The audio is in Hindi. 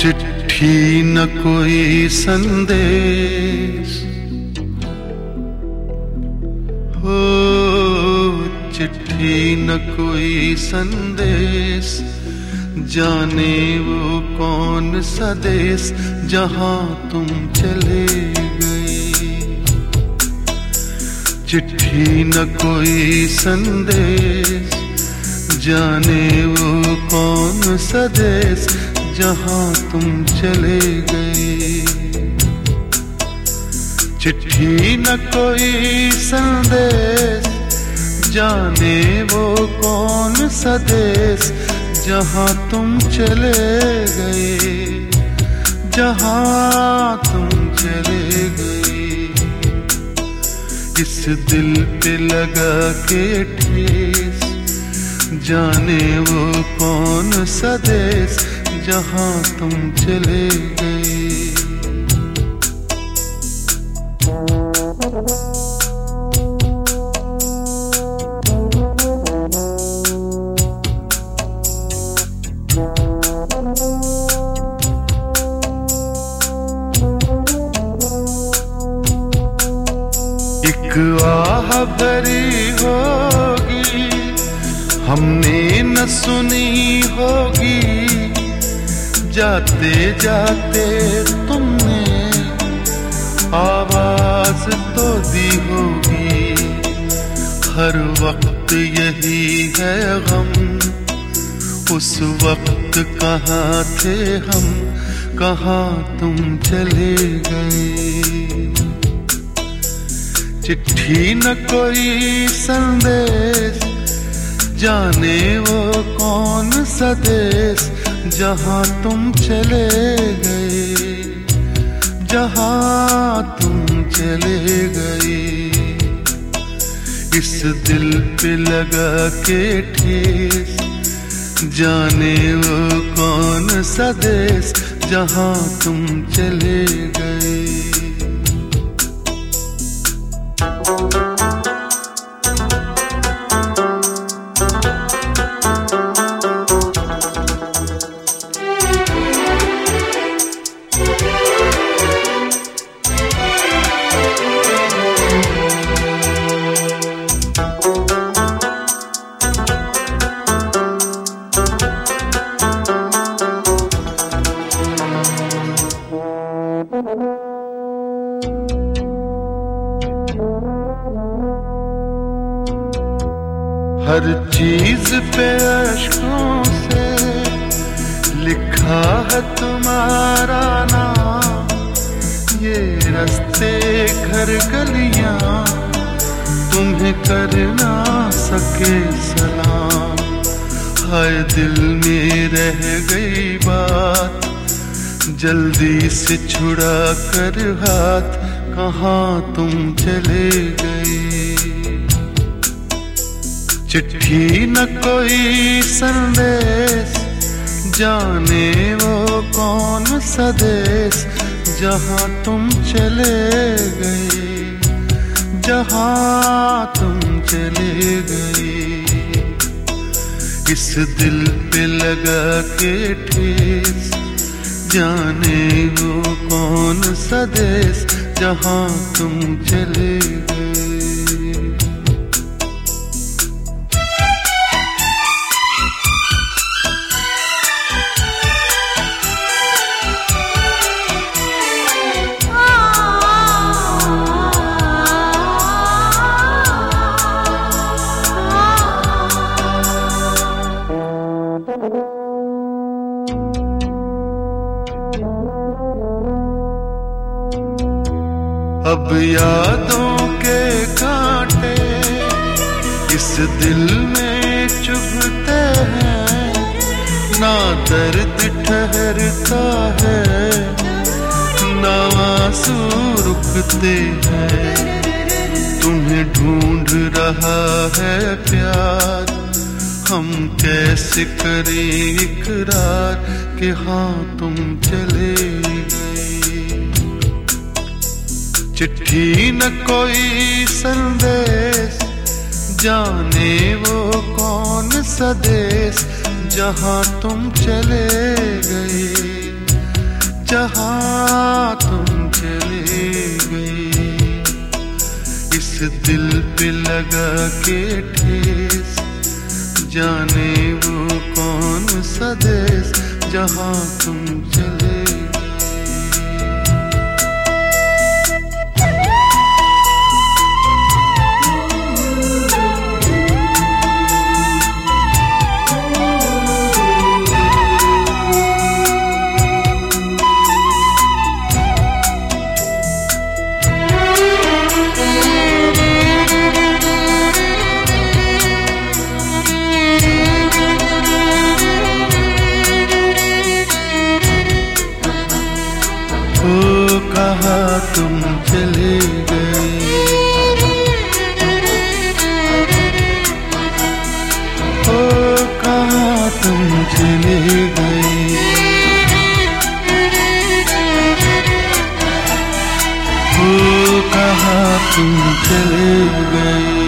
चिट्ठी न कोई संदेश। हो, चिट्ठी न कोई संदेश। जाने वो कौन सा देश जहाँ तुम चले गए। चिट्ठी न कोई संदेश। जाने वो कौन सा देश जहाँ तुम चले गए। चिट्ठी न कोई संदेश, जाने वो कौन सदेश देश जहाँ तुम चले गए। जहाँ तुम चले गए। इस दिल पे लगा के ठेस। जाने वो कौन सा देश जहाँ तुम चले गए। एक आह भरी होगी हमने न सुनी होगी। जाते जाते तुमने आवाज़ तो दी होगी। हर वक्त यही है गम। उस वक्त कहाँ थे हम? कहाँ तुम चले गए? चिट्ठी न कोई संदेश जाने वो कौन सा देश जहाँ तुम चले गए, जहाँ तुम चले गए। इस दिल पे लगा के ठेस, जाने वो कौन सा देश जहाँ तुम चले गए। हर चीज़ पे अशकों से लिखा है तुम्हारा नाम। ये रास्ते घर गलियाँ, तुम्हें कर ना सके सलाम। हाय दिल में रह गई बात, जल्दी से छुड़ा कर हाथ। कहाँ तुम चले गए? चिट्ठी न कोई संदेश। जाने वो कौन सा देश जहाँ तुम चले गए, जहाँ तुम चले गए। इस दिल पे लगा के ठेस, जाने वो कौन सा देश जहाँ तुम चले गए अब यादों के कांटे इस दिल में चुभते हैं। ना दर्द ठहरता है, ना आँसू रुकते हैं। तुम्हें ढूंढ रहा है प्यार, हम कैसे करें इकरार कि हाँ तुम चले। चिट्ठी न कोई संदेश। जाने वो कौन सा देश जहाँ तुम चले गए। जहाँ तुम चले गए। इस दिल पे लगा के ठेस। जाने वो कौन सा देश जहाँ तुम चले ओ कहा तुम चले गए